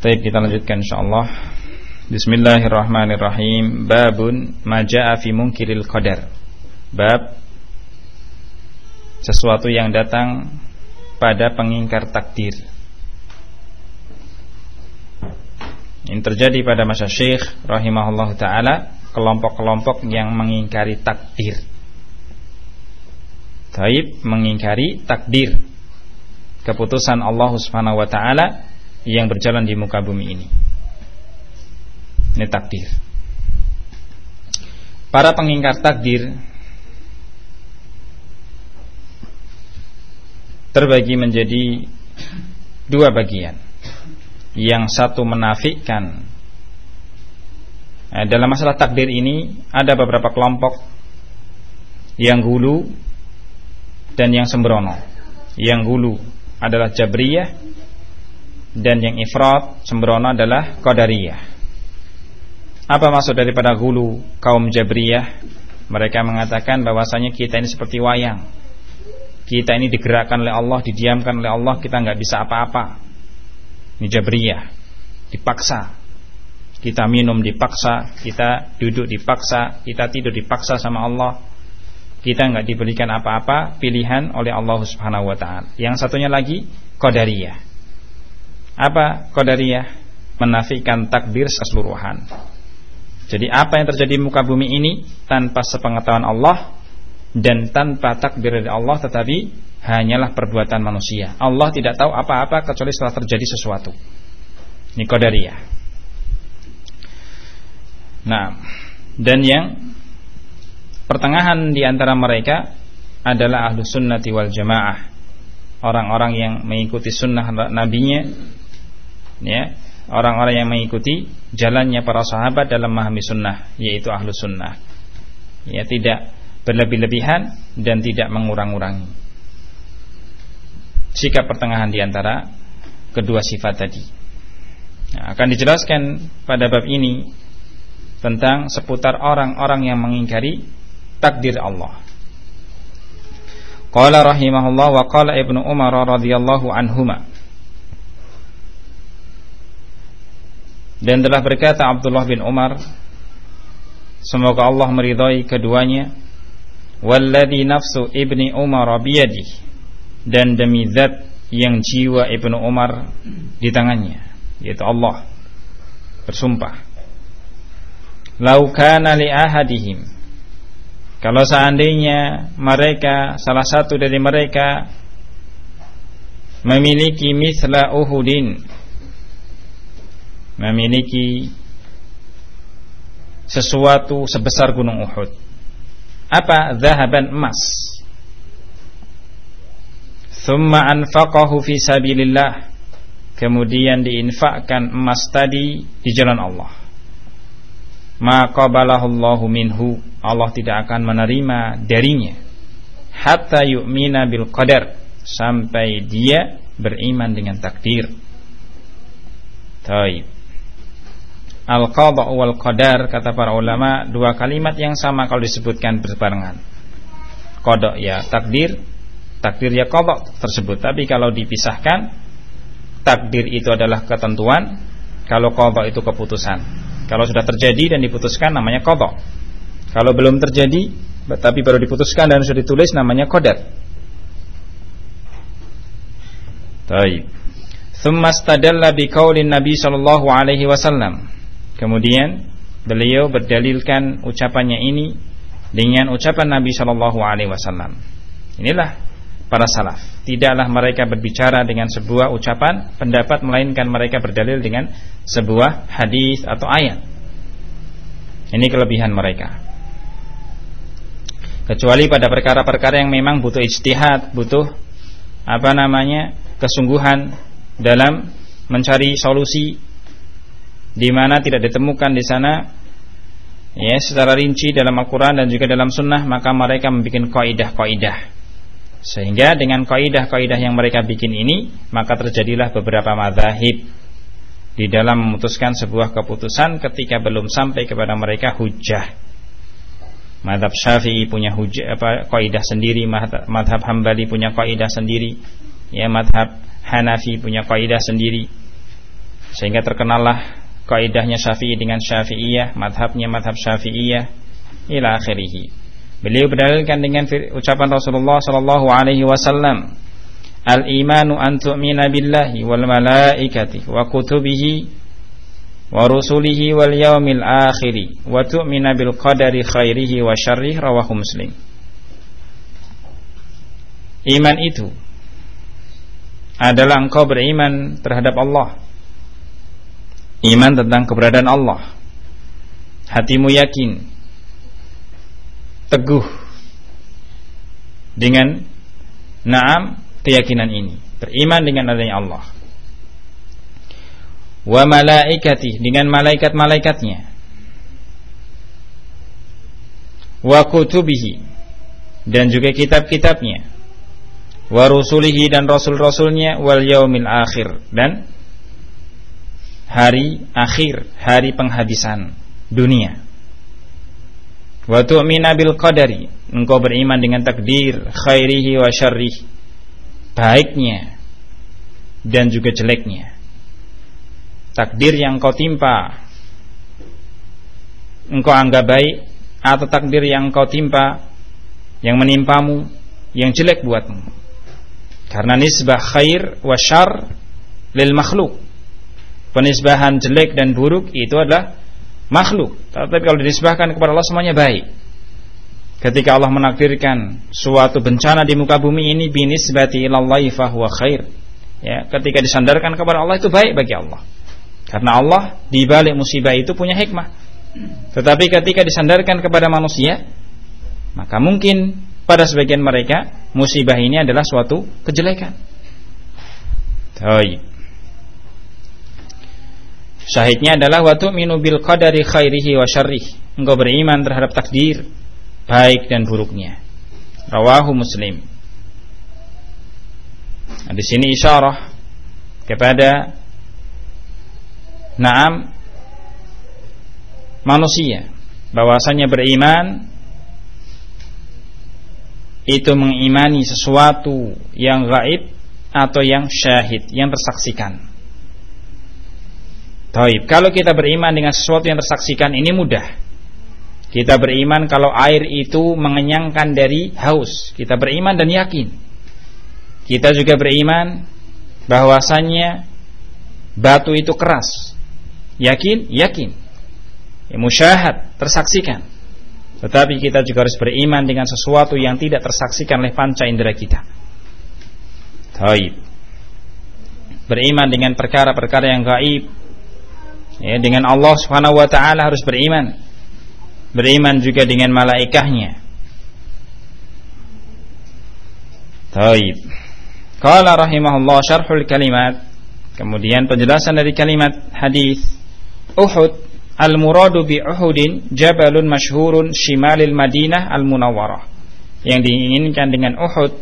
Baik, kita lanjutkan insyaallah. Bismillahirrahmanirrahim. Babun maja'a fi munkiril qadar. Bab sesuatu yang datang pada pengingkar takdir. Ini terjadi pada masa Syekh rahimahullah taala kelompok-kelompok yang mengingkari takdir. Taib mengingkari takdir keputusan Allah Subhanahu wa taala yang berjalan di muka bumi ini. Ini takdir. Para pengingkar takdir terbagi menjadi dua bagian. Yang satu menafikan eh, dalam masalah takdir ini ada beberapa kelompok yang hulu dan yang sembrono. Yang hulu adalah Jabriyah dan yang ifrat sembrono adalah qadariyah. Apa maksud daripada gulu kaum Jabriyah? Mereka mengatakan bahwasanya kita ini seperti wayang. Kita ini digerakkan oleh Allah, didiamkan oleh Allah, kita nggak bisa apa-apa. Ini Jabriyah. Dipaksa. Kita minum dipaksa, kita duduk dipaksa, kita tidur dipaksa sama Allah. Kita nggak diberikan apa-apa pilihan oleh Allah Subhanahu wa taala. Yang satunya lagi qadariyah apa Qadariyah? Menafikan takdir keseluruhan. Jadi apa yang terjadi di muka bumi ini tanpa sepengetahuan Allah dan tanpa takdir dari Allah tetapi hanyalah perbuatan manusia. Allah tidak tahu apa-apa kecuali setelah terjadi sesuatu. Ini Qadariyah. Nah, dan yang pertengahan di antara mereka adalah ahlu sunnati wal jamaah orang-orang yang mengikuti sunnah nabinya ya orang-orang yang mengikuti jalannya para sahabat dalam memahami sunnah yaitu ahlu sunnah. Ya tidak berlebih-lebihan dan tidak mengurang-urangi. Sikap pertengahan di antara kedua sifat tadi. Nah, akan dijelaskan pada bab ini tentang seputar orang-orang yang mengingkari takdir Allah. Qala rahimahullah wa qala Ibnu Umar radhiyallahu anhuma Dan telah berkata Abdullah bin Umar Semoga Allah meridhai keduanya. Walladhi nafsu ibni Umar biyadi. Dan demi zat yang jiwa ibnu Umar di tangannya Yaitu Allah. Bersumpah. Lau kana li ahadihim. Kalau seandainya mereka Salah satu dari mereka Memiliki misla Uhudin memiliki sesuatu sebesar gunung Uhud. Apa? Zahaban emas. Thumma anfaqahu fi sabilillah. Kemudian diinfakkan emas tadi di jalan Allah. Maka balahullahu minhu. Allah tidak akan menerima darinya. Hatta yu'mina bil qadar. Sampai dia beriman dengan takdir. Taib. Al-qadha wal qadar kata para ulama dua kalimat yang sama kalau disebutkan berbarengan. Qadha ya takdir, takdir ya qadha tersebut. Tapi kalau dipisahkan takdir itu adalah ketentuan, kalau qadha itu keputusan. Kalau sudah terjadi dan diputuskan namanya qadha. Kalau belum terjadi tapi baru diputuskan dan sudah ditulis namanya qadar. Baik. Thumma istadalla biqaulin Nabi sallallahu alaihi wasallam Kemudian beliau berdalilkan ucapannya ini dengan ucapan Nabi Shallallahu Alaihi Wasallam. Inilah para salaf. Tidaklah mereka berbicara dengan sebuah ucapan pendapat melainkan mereka berdalil dengan sebuah hadis atau ayat. Ini kelebihan mereka. Kecuali pada perkara-perkara yang memang butuh ijtihad, butuh apa namanya? kesungguhan dalam mencari solusi di mana tidak ditemukan di sana ya secara rinci dalam Al-Qur'an dan juga dalam sunnah maka mereka membuat kaidah-kaidah. Sehingga dengan kaidah-kaidah yang mereka bikin ini maka terjadilah beberapa mazahib di dalam memutuskan sebuah keputusan ketika belum sampai kepada mereka hujah. Madhab syafi'i punya hujah apa kaidah sendiri madhab hambali punya kaidah sendiri ya madhab hanafi punya kaidah sendiri. Sehingga terkenallah kaidahnya Syafi'i dengan Syafi'iyah, madhabnya madhab Syafi'iyah ila akhirih. Beliau berdalilkan dengan ucapan Rasulullah sallallahu alaihi wasallam, "Al-imanu an tu'mina billahi wal malaikati wa kutubihi wa rusulihi wal yaumil akhir wa tu'mina bil qadari khairihi wa syarrihi rawahu Muslim." Iman itu adalah engkau beriman terhadap Allah Iman tentang keberadaan Allah. Hatimu yakin. Teguh. Dengan Naam keyakinan ini. Beriman dengan adanya Allah. Wa malaikati Dengan malaikat-malaikatnya. Wa kutubihi Dan juga kitab-kitabnya. Wa rusulihi dan rasul-rasulnya Wal yaumil akhir. Dan hari akhir, hari penghabisan dunia. Wa tu'mina bil qadari, engkau beriman dengan takdir khairihi wa syarrih, baiknya dan juga jeleknya. Takdir yang kau timpa engkau anggap baik atau takdir yang kau timpa yang menimpamu yang jelek buatmu. Karena nisbah khair wa syar lil makhluk penisbahan jelek dan buruk itu adalah makhluk. Tapi kalau dinisbahkan kepada Allah semuanya baik. Ketika Allah menakdirkan suatu bencana di muka bumi ini binisbati ilallahi fahuwa khair. Ya, ketika disandarkan kepada Allah itu baik bagi Allah. Karena Allah di balik musibah itu punya hikmah. Tetapi ketika disandarkan kepada manusia, maka mungkin pada sebagian mereka musibah ini adalah suatu kejelekan. Baik. Syahidnya adalah wa tu'minu bil qadari khairihi wa syarrih. Engkau beriman terhadap takdir baik dan buruknya. Rawahu Muslim. Nah, di sini isyarah kepada Naam manusia bahwasanya beriman itu mengimani sesuatu yang gaib atau yang syahid yang tersaksikan Taib. Kalau kita beriman dengan sesuatu yang tersaksikan ini mudah. Kita beriman kalau air itu mengenyangkan dari haus. Kita beriman dan yakin. Kita juga beriman bahwasannya batu itu keras. Yakin? Yakin. Ya, musyahad, tersaksikan. Tetapi kita juga harus beriman dengan sesuatu yang tidak tersaksikan oleh panca indera kita. Taib. Beriman dengan perkara-perkara yang gaib ya, dengan Allah Subhanahu wa taala harus beriman. Beriman juga dengan malaikahnya. Taib. Qala rahimahullah syarhul kalimat. Kemudian penjelasan dari kalimat hadis Uhud al-muradu bi Uhudin jabalun masyhurun shimalil Madinah al-Munawwarah. Yang diinginkan dengan Uhud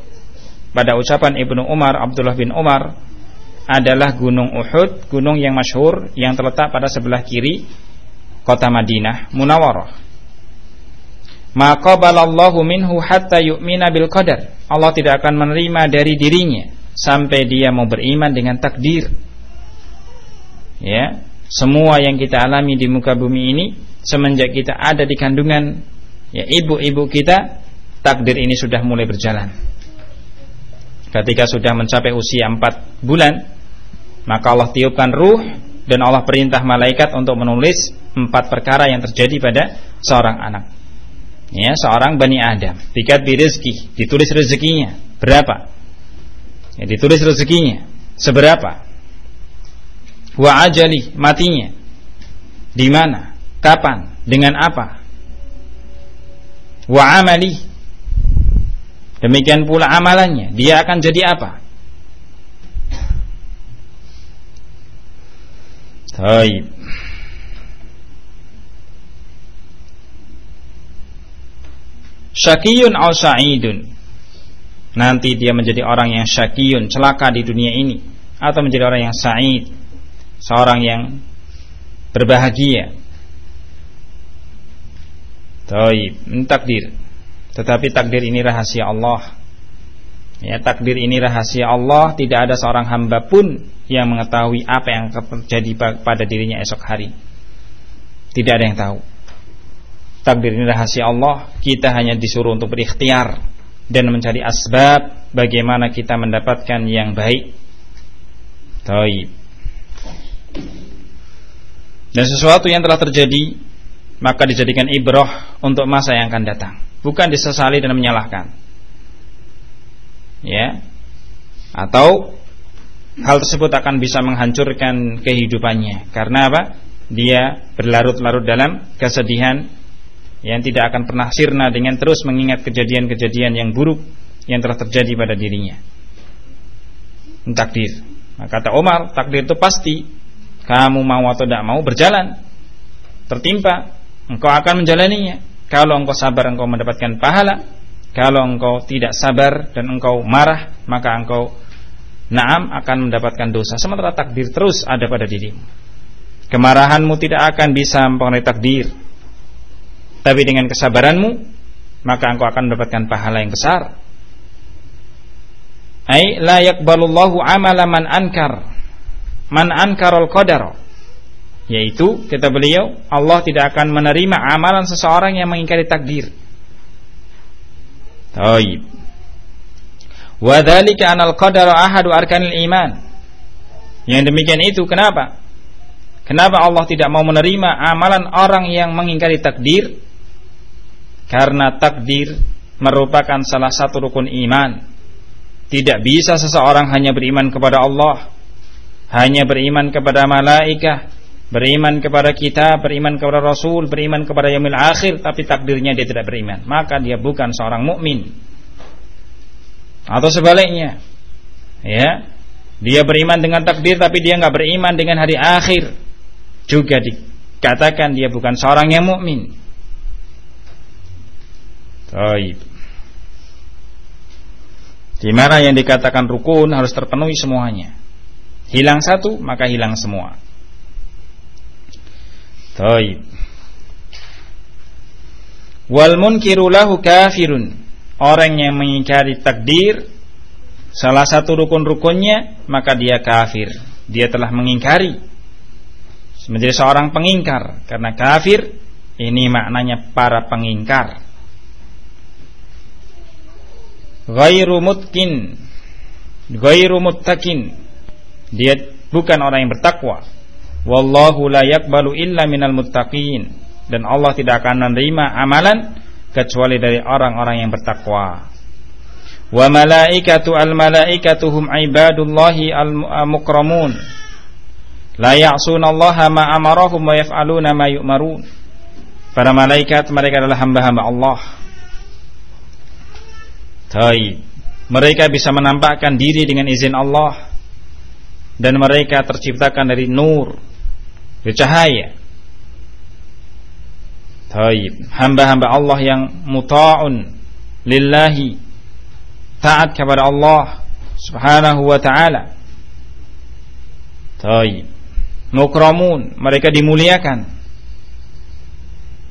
pada ucapan Ibnu Umar Abdullah bin Umar adalah Gunung Uhud, gunung yang masyhur yang terletak pada sebelah kiri kota Madinah Munawwarah. Maka minhu hatta yu'mina bil qadar. Allah tidak akan menerima dari dirinya sampai dia mau beriman dengan takdir. Ya, semua yang kita alami di muka bumi ini semenjak kita ada di kandungan ya ibu-ibu kita, takdir ini sudah mulai berjalan. Ketika sudah mencapai usia 4 bulan, maka Allah tiupkan ruh dan Allah perintah malaikat untuk menulis empat perkara yang terjadi pada seorang anak. Ya, seorang bani Adam. Tikat bi rezeki, ditulis rezekinya berapa? Ya, ditulis rezekinya seberapa? Wa ajali, matinya. Di mana? Kapan? Dengan apa? Wa amali. Demikian pula amalannya, dia akan jadi apa? Baik. Syakiyun au sa'idun. Nanti dia menjadi orang yang syakiyun, celaka di dunia ini atau menjadi orang yang sa'id, seorang yang berbahagia. Taib, takdir. Tetapi takdir ini rahasia Allah. Ya, takdir ini rahasia Allah, tidak ada seorang hamba pun yang mengetahui apa yang terjadi pada dirinya esok hari. Tidak ada yang tahu. Takdir ini rahasia Allah. Kita hanya disuruh untuk berikhtiar dan mencari asbab bagaimana kita mendapatkan yang baik. Taib. Dan sesuatu yang telah terjadi maka dijadikan ibrah untuk masa yang akan datang, bukan disesali dan menyalahkan. Ya. Atau hal tersebut akan bisa menghancurkan kehidupannya. Karena apa? Dia berlarut-larut dalam kesedihan yang tidak akan pernah sirna dengan terus mengingat kejadian-kejadian yang buruk yang telah terjadi pada dirinya. Takdir. Nah, kata Umar, takdir itu pasti kamu mau atau tidak mau berjalan tertimpa, engkau akan menjalaninya. Kalau engkau sabar engkau mendapatkan pahala, kalau engkau tidak sabar dan engkau marah, maka engkau Naam akan mendapatkan dosa. Sementara takdir terus ada pada dirimu. Kemarahanmu tidak akan bisa mempengaruhi takdir. Tapi dengan kesabaranmu Maka engkau akan mendapatkan pahala yang besar. Ay la yakbalullahu amala man ankar. Man ankarul qadar. Yaitu kata beliau Allah tidak akan menerima amalan seseorang yang mengingkari takdir Taib Wadhalika anal qadara ahadu arkanil iman. Yang demikian itu kenapa? Kenapa Allah tidak mau menerima amalan orang yang mengingkari takdir? Karena takdir merupakan salah satu rukun iman. Tidak bisa seseorang hanya beriman kepada Allah, hanya beriman kepada malaikat, beriman kepada kita, beriman kepada Rasul, beriman kepada yaumil akhir, tapi takdirnya dia tidak beriman. Maka dia bukan seorang mukmin atau sebaliknya ya dia beriman dengan takdir tapi dia nggak beriman dengan hari akhir juga dikatakan dia bukan seorang yang mukmin Taib. Di mana yang dikatakan rukun harus terpenuhi semuanya. Hilang satu maka hilang semua. Taib. Wal munkiru lahu kafirun. Orang yang mengingkari takdir salah satu rukun-rukunnya maka dia kafir. Dia telah mengingkari. Menjadi seorang pengingkar. Karena kafir ini maknanya para pengingkar. Ghairu mutkin ghairu muttaqin. Dia bukan orang yang bertakwa wallahu la yaqbalu illa minal muttaqin dan Allah tidak akan menerima amalan kecuali dari orang-orang yang bertakwa. Wa malaikatu al malaikatuhum ibadullahi al mukramun. La ya'sunallaha ma amarahum wa yaf'aluna ma yu'marun. Para malaikat mereka adalah hamba-hamba Allah. Taib. Mereka bisa menampakkan diri dengan izin Allah dan mereka terciptakan dari nur, dari cahaya. Taib. Hamba-hamba Allah yang muta'un lillahi taat kepada Allah Subhanahu wa taala. Taib. Mukramun, mereka dimuliakan.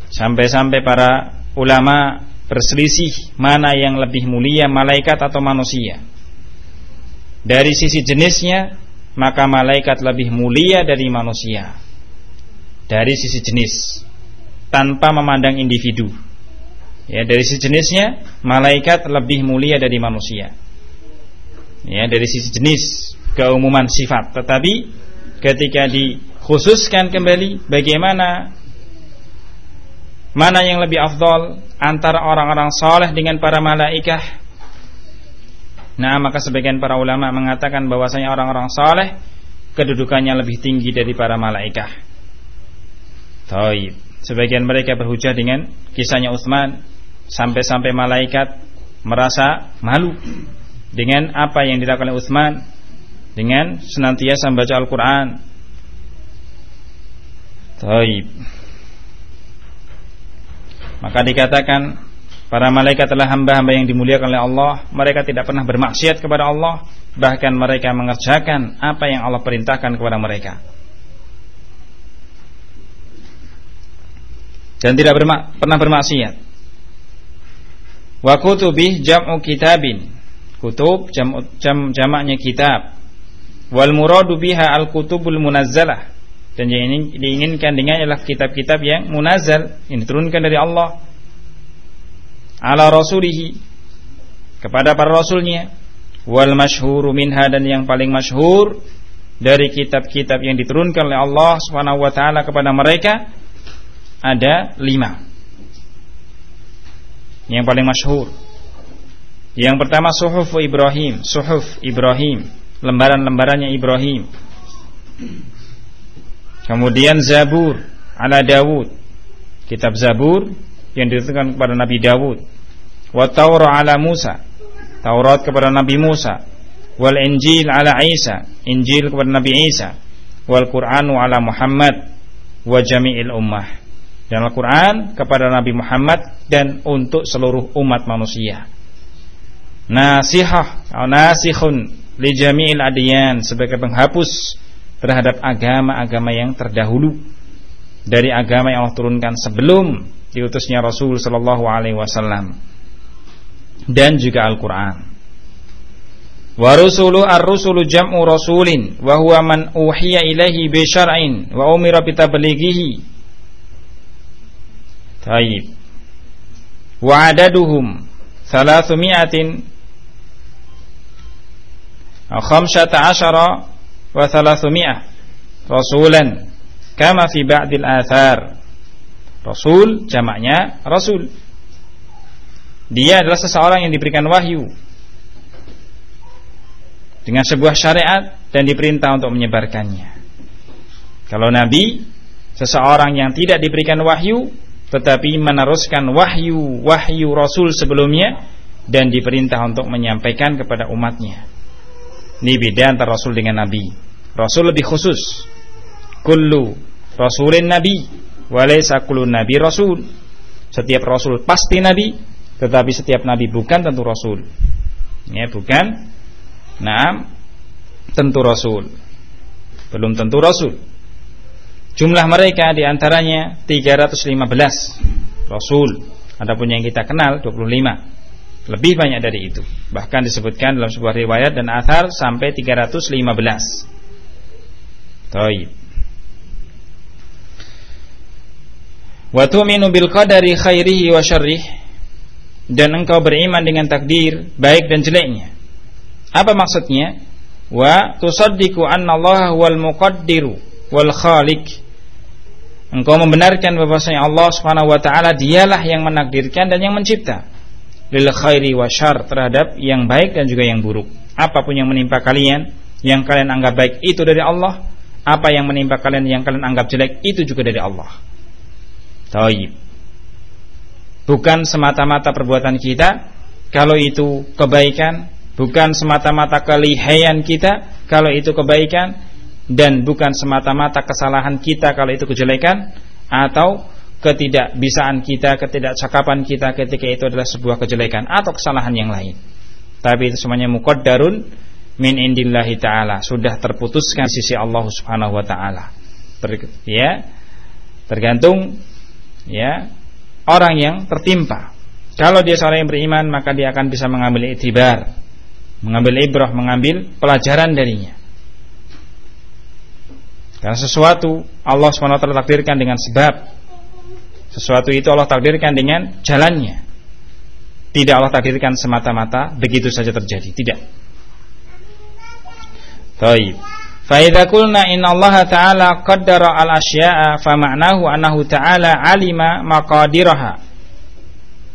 Sampai-sampai para ulama berselisih mana yang lebih mulia malaikat atau manusia. Dari sisi jenisnya, maka malaikat lebih mulia dari manusia. Dari sisi jenis tanpa memandang individu. Ya, dari sisi jenisnya malaikat lebih mulia dari manusia. Ya, dari sisi jenis keumuman sifat, tetapi ketika dikhususkan kembali bagaimana mana yang lebih afdol antara orang-orang soleh dengan para malaikat Nah maka sebagian para ulama mengatakan bahwasanya orang-orang soleh kedudukannya lebih tinggi dari para malaikat. Taib. Sebagian mereka berhujah dengan kisahnya Utsman sampai-sampai malaikat merasa malu dengan apa yang dilakukan oleh Utsman dengan senantiasa membaca Al-Qur'an. Taib. Maka dikatakan para malaikat adalah hamba-hamba yang dimuliakan oleh Allah, mereka tidak pernah bermaksiat kepada Allah, bahkan mereka mengerjakan apa yang Allah perintahkan kepada mereka. Dan tidak bermak pernah bermaksiat. Wa kutubih jam'u kitabin. Kutub jam, jam jamaknya kitab. wal muradu biha al kutubul munazzalah dan yang ini diinginkan dengan adalah kitab-kitab yang munazal yang diturunkan dari Allah ala rasulihi kepada para rasulnya wal masyhuru minha dan yang paling masyhur dari kitab-kitab yang diturunkan oleh Allah Subhanahu wa taala kepada mereka ada lima. Yang paling masyhur. Yang pertama Suhuf Ibrahim, Suhuf Ibrahim, lembaran-lembarannya Ibrahim. Kemudian Zabur ala Dawud. Kitab Zabur yang diturunkan kepada Nabi Dawud. Wa Taurat ala Musa. Taurat kepada Nabi Musa. Wal Injil ala Isa. Injil kepada Nabi Isa. Wal Qur'anu ala Muhammad wa jami'il ummah. Dan Al-Quran kepada Nabi Muhammad dan untuk seluruh umat manusia. Nasihah, nasihun li jami'il adiyan sebagai penghapus terhadap agama-agama yang terdahulu dari agama yang Allah turunkan sebelum diutusnya Rasul sallallahu alaihi wasallam dan juga Al-Qur'an. Wa rusulu ar-rusulu jam'u rasulin wa huwa man uhiya ilaihi bi syar'in wa umira bi tablighihi. Taib. Wa adaduhum 300 khamsata asyara wa thalathumiyah rasulan kama fi ba'dil athar. Rasul jamaknya rasul. Dia adalah seseorang yang diberikan wahyu dengan sebuah syariat dan diperintah untuk menyebarkannya. Kalau nabi seseorang yang tidak diberikan wahyu tetapi meneruskan wahyu wahyu rasul sebelumnya dan diperintah untuk menyampaikan kepada umatnya ini beda antara rasul dengan nabi Rasul lebih khusus. Kullu rasulin nabi walaysa kullu nabi rasul. Setiap rasul pasti nabi, tetapi setiap nabi bukan tentu rasul. Ya, bukan. Nah, tentu rasul. Belum tentu rasul. Jumlah mereka di antaranya 315 rasul. Adapun yang kita kenal 25. Lebih banyak dari itu. Bahkan disebutkan dalam sebuah riwayat dan athar sampai 315. Taib. Wa tu'minu bil qadari khairihi wa syarrih dan engkau beriman dengan takdir baik dan jeleknya. Apa maksudnya? Wa tusaddiqu anna Allah wal muqaddiru wal khaliq. Engkau membenarkan bahwasanya Allah Subhanahu wa taala dialah yang menakdirkan dan yang mencipta. Lil khairi wa syarr terhadap yang baik dan juga yang buruk. Apa pun yang menimpa kalian, yang kalian anggap baik itu dari Allah, apa yang menimpa kalian yang kalian anggap jelek itu juga dari Allah. Taib. Bukan semata-mata perbuatan kita kalau itu kebaikan, bukan semata-mata kelihaian kita kalau itu kebaikan dan bukan semata-mata kesalahan kita kalau itu kejelekan atau ketidakbisaan kita, ketidakcakapan kita ketika itu adalah sebuah kejelekan atau kesalahan yang lain. Tapi itu semuanya muqaddarun min indillahi taala sudah terputuskan sisi Allah Subhanahu wa taala. Ya. Tergantung ya orang yang tertimpa. Kalau dia seorang yang beriman maka dia akan bisa mengambil itibar, mengambil ibrah, mengambil pelajaran darinya. Karena sesuatu Allah SWT takdirkan dengan sebab Sesuatu itu Allah takdirkan dengan jalannya Tidak Allah takdirkan semata-mata Begitu saja terjadi Tidak Taib. Fa idza qulna inna Allah ta'ala qaddara al-asya'a fa ma'nahu annahu ta'ala alima maqadiraha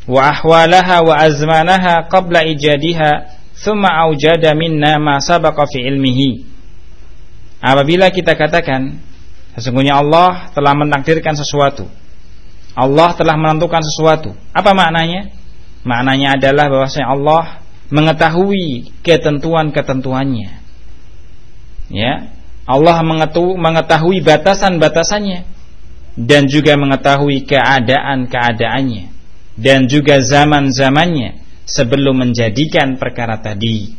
wa ahwalaha wa azmanaha qabla ijadiha thumma aujada minna ma sabaqa fi ilmihi. Apabila kita katakan sesungguhnya Allah telah mentakdirkan sesuatu. Allah telah menentukan sesuatu. Apa maknanya? Maknanya adalah bahwasanya Allah mengetahui ketentuan-ketentuannya ya Allah mengetahui batasan-batasannya dan juga mengetahui keadaan-keadaannya dan juga zaman-zamannya sebelum menjadikan perkara tadi.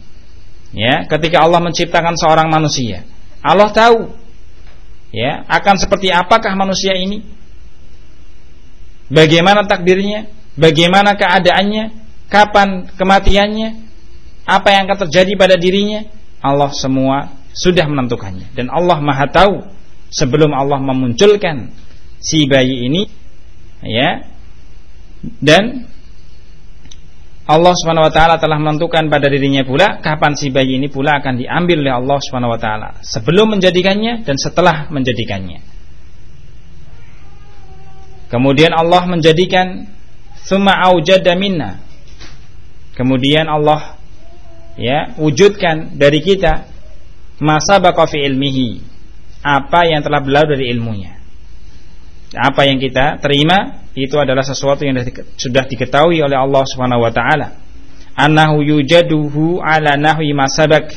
Ya, ketika Allah menciptakan seorang manusia, Allah tahu. Ya akan seperti apakah manusia ini, bagaimana takdirnya, bagaimana keadaannya, kapan kematiannya, apa yang akan terjadi pada dirinya, Allah semua sudah menentukannya. Dan Allah Maha tahu sebelum Allah memunculkan si bayi ini. Ya. Dan Allah Subhanahu wa taala telah menentukan pada dirinya pula kapan si bayi ini pula akan diambil oleh Allah Subhanahu wa taala sebelum menjadikannya dan setelah menjadikannya. Kemudian Allah menjadikan summa aujada minna. Kemudian Allah ya wujudkan dari kita masa baqa fi ilmihi apa yang telah berlalu dari ilmunya. Apa yang kita terima itu adalah sesuatu yang sudah diketahui oleh Allah Subhanahu wa taala. Annahu yujaduhu ala nahwi masabak.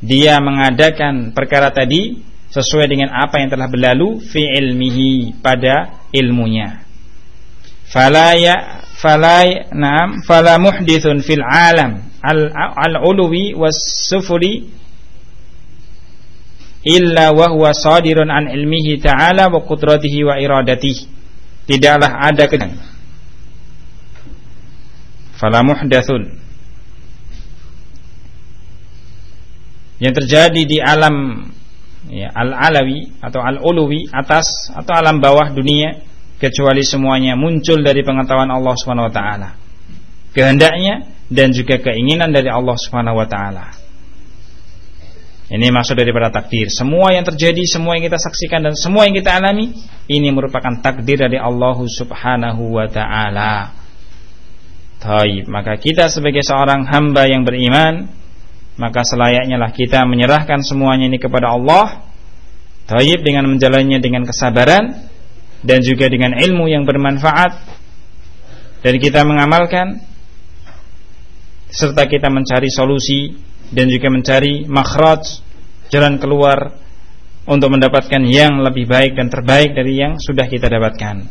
Dia mengadakan perkara tadi sesuai dengan apa yang telah berlalu fi ilmihi pada ilmunya. Fala ya fala na'am fala muhdithun fil alam al-ulwi was sufuri illa wa huwa sadirun an ilmihi ta'ala wa qudratihi wa iradatihi. Tidaklah ada kedan fala muhdatsun yang terjadi di alam ya, al-alawi atau al-uluwi atas atau alam bawah dunia kecuali semuanya muncul dari pengetahuan Allah Subhanahu wa taala. Kehendaknya dan juga keinginan dari Allah Subhanahu wa taala ini maksud daripada takdir. Semua yang terjadi, semua yang kita saksikan dan semua yang kita alami ini merupakan takdir dari Allah Subhanahu wa taala. Taib, maka kita sebagai seorang hamba yang beriman, maka selayaknya lah kita menyerahkan semuanya ini kepada Allah. Taib dengan menjalannya dengan kesabaran dan juga dengan ilmu yang bermanfaat dan kita mengamalkan serta kita mencari solusi dan juga mencari makhraj jalan keluar untuk mendapatkan yang lebih baik dan terbaik dari yang sudah kita dapatkan.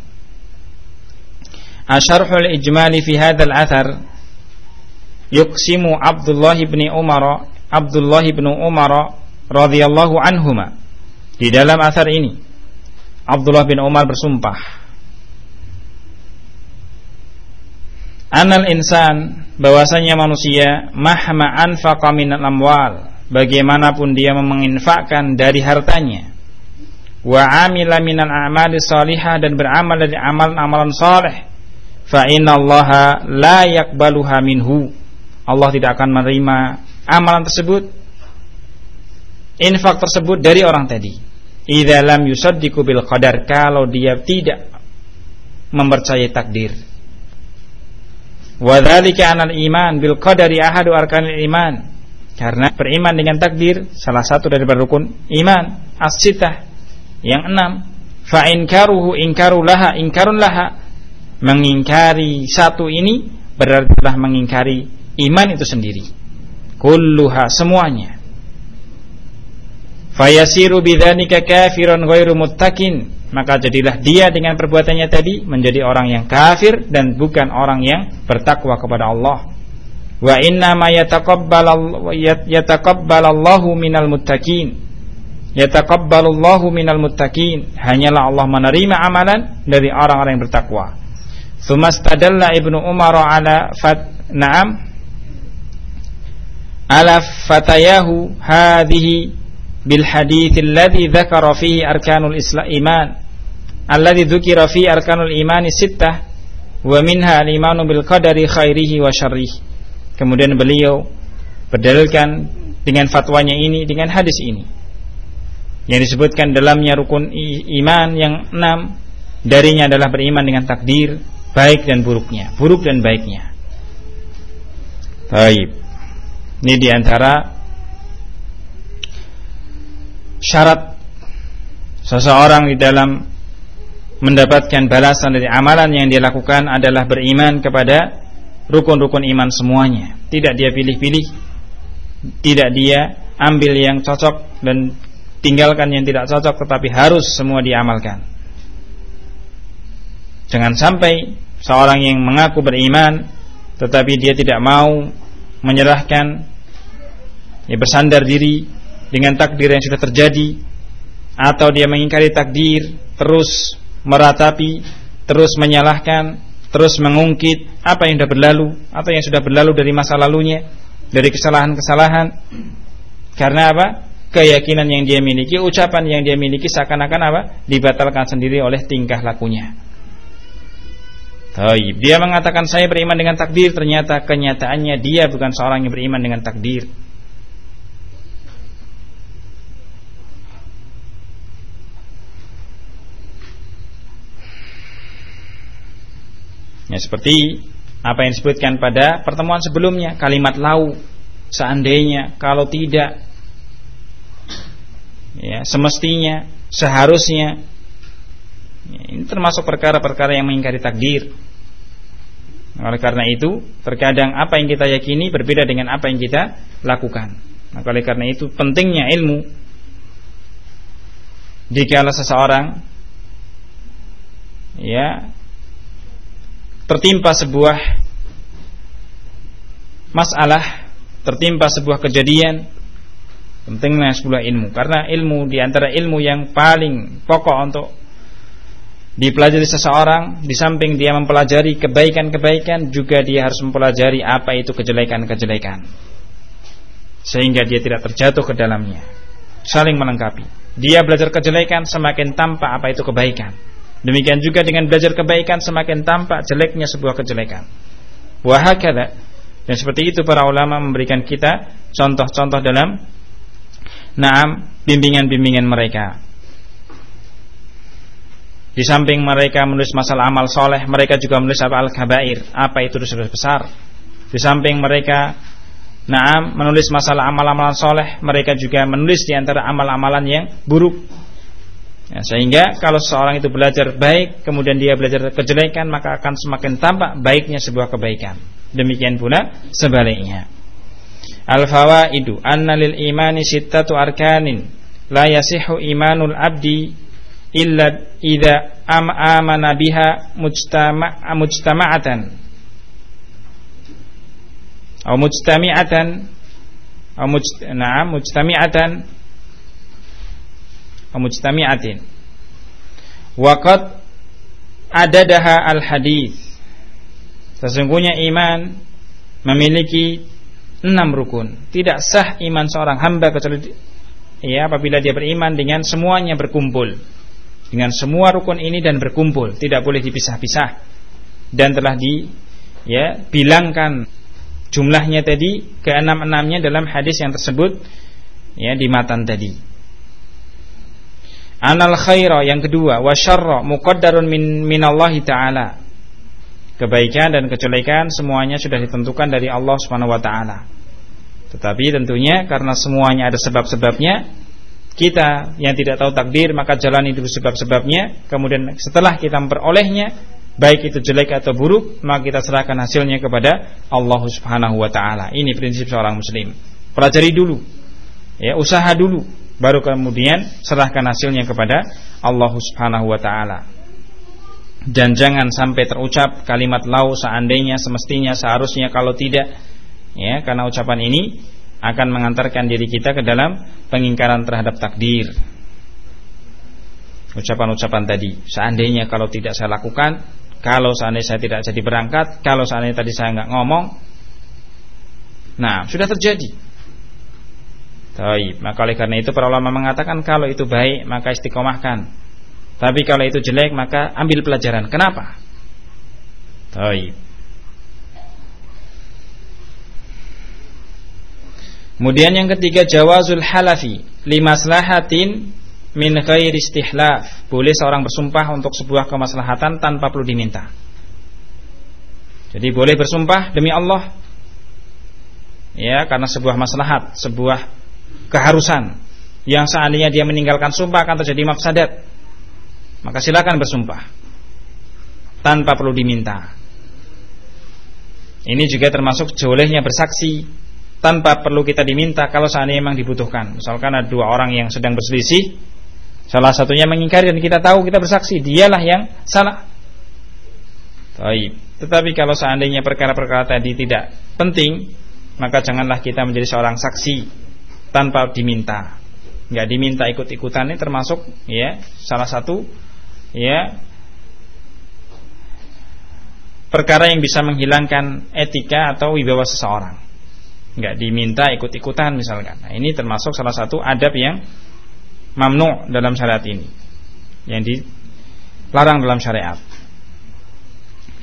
Asharhul ijmali fi hadzal athar yuqsimu Abdullah bin Umar Abdullah bin Umar radhiyallahu anhuma di dalam athar ini Abdullah bin Umar bersumpah Anal insan bahwasanya manusia mahma anfaqa minal amwal bagaimanapun dia menginfakkan dari hartanya. Wa amila minal a'mali salihah dan beramal dari amalan-amalan saleh. Fa innallaha la yaqbaluha minhu. Allah tidak akan menerima amalan tersebut infak tersebut dari orang tadi. Idza lam yusaddiqu bil qadar kalau dia tidak mempercayai takdir Wadzalika anal iman bil qadari ahadu arkanil iman. Karena beriman dengan takdir salah satu dari rukun iman as-sitah yang enam. Fa inkaruhu inkaru laha inkarun laha. Mengingkari satu ini berarti telah mengingkari iman itu sendiri. Kulluha semuanya. Fayasiru bidzalika kafirun ghairu muttaqin maka jadilah dia dengan perbuatannya tadi menjadi orang yang kafir dan bukan orang yang bertakwa kepada Allah. Wa inna ma yataqabbalallahu minal muttaqin. Yataqabbalullahu minal muttaqin. Hanyalah Allah menerima amalan dari orang-orang yang bertakwa. Tsumastadalla Ibnu Umar ala fat na'am ala fatayahu hadhihi bil hadits alladhi dzakara fihi arkanul islam iman alladhi dzukira fi arkanul iman sittah wa minha al-imanu bil qadari khairihi wa syarrihi. Kemudian beliau berdalilkan dengan fatwanya ini dengan hadis ini yang disebutkan dalamnya rukun iman yang enam darinya adalah beriman dengan takdir baik dan buruknya buruk dan baiknya. Baik. Ini di antara syarat seseorang di dalam mendapatkan balasan dari amalan yang dia lakukan adalah beriman kepada rukun-rukun iman semuanya. Tidak dia pilih-pilih, tidak dia ambil yang cocok dan tinggalkan yang tidak cocok, tetapi harus semua diamalkan. Jangan sampai seorang yang mengaku beriman, tetapi dia tidak mau menyerahkan, ya bersandar diri dengan takdir yang sudah terjadi atau dia mengingkari takdir terus meratapi terus menyalahkan terus mengungkit apa yang sudah berlalu atau yang sudah berlalu dari masa lalunya dari kesalahan-kesalahan karena apa keyakinan yang dia miliki, ucapan yang dia miliki seakan-akan apa? dibatalkan sendiri oleh tingkah lakunya. Taib. Dia mengatakan saya beriman dengan takdir, ternyata kenyataannya dia bukan seorang yang beriman dengan takdir. Ya seperti apa yang disebutkan pada pertemuan sebelumnya, kalimat lau seandainya, kalau tidak ya semestinya, seharusnya ya, ini termasuk perkara-perkara yang mengingkari takdir. Oleh karena itu, terkadang apa yang kita yakini berbeda dengan apa yang kita lakukan. Maka oleh karena itu pentingnya ilmu. Jika seseorang ya tertimpa sebuah masalah, tertimpa sebuah kejadian, pentingnya sebuah ilmu. Karena ilmu di antara ilmu yang paling pokok untuk dipelajari seseorang, di samping dia mempelajari kebaikan-kebaikan, juga dia harus mempelajari apa itu kejelekan-kejelekan. Sehingga dia tidak terjatuh ke dalamnya. Saling melengkapi. Dia belajar kejelekan semakin tampak apa itu kebaikan Demikian juga dengan belajar kebaikan semakin tampak jeleknya sebuah kejelekan. Wahakala dan seperti itu para ulama memberikan kita contoh-contoh dalam naam bimbingan-bimbingan mereka. Di samping mereka menulis masalah amal soleh, mereka juga menulis apa al-kabair, apa itu dosa besar. Di samping mereka naam menulis masalah amal-amalan soleh, mereka juga menulis di antara amal-amalan yang buruk Ya, sehingga kalau seorang itu belajar baik kemudian dia belajar kejelekan maka akan semakin tampak baiknya sebuah kebaikan. Demikian pula sebaliknya. Al-fawaidu anna lil imani sittatu arkanin la yasihu imanul abdi illa idza am amana biha mujtama' mujtama'atan atau mujtami'atan atau mujtami'atan mujtami'atin. Waqad adadaha al hadis sesungguhnya iman memiliki enam rukun. Tidak sah iman seorang hamba kecuali ya apabila dia beriman dengan semuanya berkumpul. Dengan semua rukun ini dan berkumpul. Tidak boleh dipisah-pisah. Dan telah di ya bilangkan jumlahnya tadi keenam-enamnya dalam hadis yang tersebut ya di matan tadi Anal khaira yang kedua wa syarra muqaddarun min minallahi taala. Kebaikan dan kejelekan semuanya sudah ditentukan dari Allah Subhanahu wa taala. Tetapi tentunya karena semuanya ada sebab-sebabnya, kita yang tidak tahu takdir maka jalani dulu sebab-sebabnya, kemudian setelah kita memperolehnya, baik itu jelek atau buruk, maka kita serahkan hasilnya kepada Allah Subhanahu wa taala. Ini prinsip seorang muslim. Pelajari dulu. Ya, usaha dulu baru kemudian serahkan hasilnya kepada Allah Subhanahu wa taala. Dan jangan sampai terucap kalimat lau seandainya semestinya seharusnya kalau tidak ya karena ucapan ini akan mengantarkan diri kita ke dalam pengingkaran terhadap takdir. Ucapan-ucapan tadi, seandainya kalau tidak saya lakukan, kalau seandainya saya tidak jadi berangkat, kalau seandainya tadi saya nggak ngomong, nah sudah terjadi Taib. Maka oleh karena itu para ulama mengatakan kalau itu baik maka istiqomahkan. Tapi kalau itu jelek maka ambil pelajaran. Kenapa? Taib. Kemudian yang ketiga jawazul halafi limaslahatin min khair istihlaf. Boleh seorang bersumpah untuk sebuah kemaslahatan tanpa perlu diminta. Jadi boleh bersumpah demi Allah ya karena sebuah maslahat, sebuah keharusan yang seandainya dia meninggalkan sumpah akan terjadi mafsadat. Maka silakan bersumpah tanpa perlu diminta. Ini juga termasuk jolehnya bersaksi tanpa perlu kita diminta kalau seandainya memang dibutuhkan. Misalkan ada dua orang yang sedang berselisih salah satunya mengingkari dan kita tahu kita bersaksi dialah yang salah. Taib. Tetapi kalau seandainya perkara-perkara tadi tidak penting maka janganlah kita menjadi seorang saksi tanpa diminta. Nggak diminta ikut-ikutan ini termasuk ya salah satu ya perkara yang bisa menghilangkan etika atau wibawa seseorang. nggak diminta ikut-ikutan misalkan. Nah, ini termasuk salah satu adab yang mamnu dalam syariat ini. Yang dilarang dalam syariat.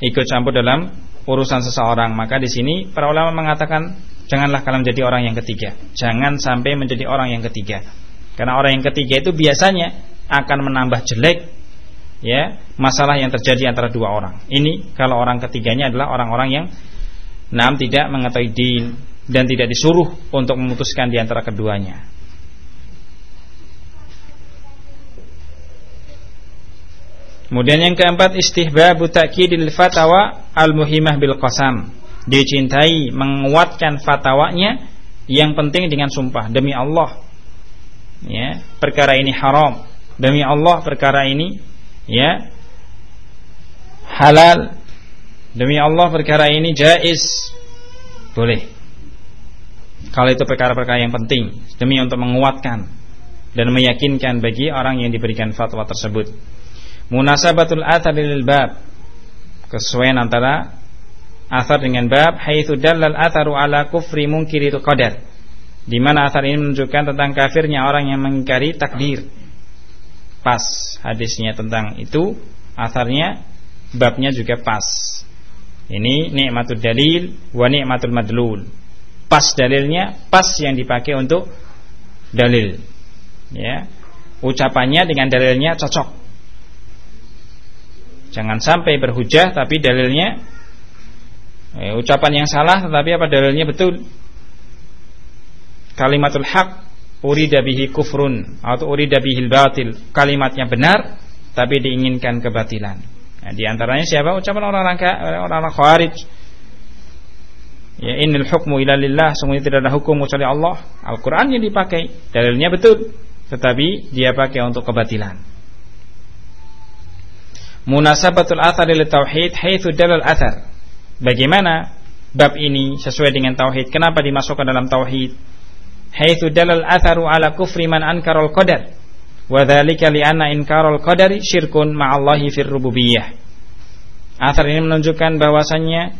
Ikut campur dalam urusan seseorang, maka di sini para ulama mengatakan janganlah kalian menjadi orang yang ketiga. Jangan sampai menjadi orang yang ketiga. Karena orang yang ketiga itu biasanya akan menambah jelek ya masalah yang terjadi antara dua orang. Ini kalau orang ketiganya adalah orang-orang yang nam tidak mengetahui din dan tidak disuruh untuk memutuskan di antara keduanya. Kemudian yang keempat istihbabu ta'kidil fatawa al-muhimah bil qasam. Dicintai menguatkan fatwanya yang penting dengan sumpah demi Allah. Ya, perkara ini haram. Demi Allah perkara ini ya halal. Demi Allah perkara ini jais boleh. Kalau itu perkara-perkara yang penting demi untuk menguatkan dan meyakinkan bagi orang yang diberikan fatwa tersebut. Munasabatul athar lil bab. Kesesuaian antara athar dengan bab haitsu dallal atharu ala kufri munkiri qadar. Di mana athar ini menunjukkan tentang kafirnya orang yang mengingkari takdir. Pas hadisnya tentang itu asarnya babnya juga pas. Ini nikmatul dalil wa nikmatul madlul. Pas dalilnya pas yang dipakai untuk dalil. Ya. Ucapannya dengan dalilnya cocok. Jangan sampai berhujah tapi dalilnya eh, ucapan yang salah tetapi apa dalilnya? Betul. Kalimatul haq urida bihi kufrun atau urida bihil batil. Kalimatnya benar tapi diinginkan kebatilan. Nah, di antaranya siapa? Ucapan orang-orang orang-orang khawarij. Ya innal hukmu ila lillah semuanya tidak ada hukum kecuali Allah. Al-Qur'an yang dipakai dalilnya betul tetapi dia pakai untuk kebatilan. Munasabatul athar lil tauhid haitsu dalal athar bagaimana bab ini sesuai dengan tauhid? Kenapa dimasukkan dalam tauhid? Haitsu dalal atharu ala kufri man ankaral qadar. Wa dzalika li anna inkaral qadari syirkun ma'allahi fir rububiyah. Athar ini menunjukkan bahwasannya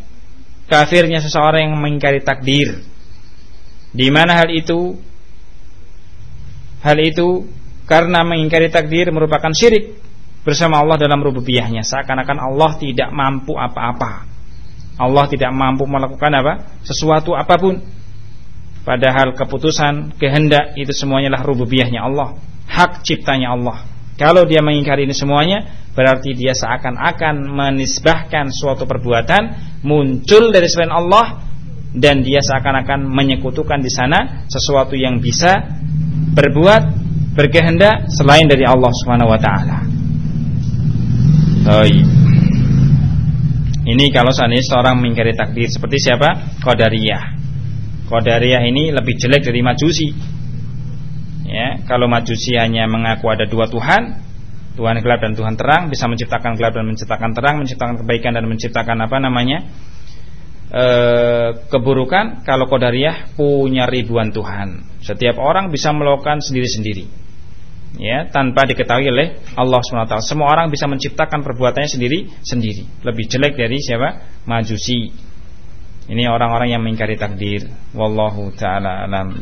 kafirnya seseorang yang mengingkari takdir. Di mana hal itu? Hal itu karena mengingkari takdir merupakan syirik bersama Allah dalam rububiyahnya. Seakan-akan Allah tidak mampu apa-apa Allah tidak mampu melakukan apa sesuatu apa pun Padahal keputusan, kehendak itu semuanya lah rububiyahnya Allah, hak ciptanya Allah. Kalau dia mengingkari ini semuanya, berarti dia seakan-akan menisbahkan suatu perbuatan muncul dari selain Allah dan dia seakan-akan menyekutukan di sana sesuatu yang bisa berbuat berkehendak selain dari Allah Subhanahu wa taala. Ini kalau seandainya seorang mengingkari takdir seperti siapa? Qadariyah. Qadariyah ini lebih jelek dari Majusi. Ya, kalau Majusi hanya mengaku ada dua Tuhan, Tuhan gelap dan Tuhan terang, bisa menciptakan gelap dan menciptakan terang, menciptakan kebaikan dan menciptakan apa namanya? E, keburukan kalau Qadariyah punya ribuan Tuhan. Setiap orang bisa melakukan sendiri-sendiri. Ya, tanpa diketahui oleh Allah SWT. Semua orang bisa menciptakan perbuatannya sendiri-sendiri. Lebih jelek dari siapa? Majusi. Ini orang-orang yang mengingkari takdir. Wallahu taala alam.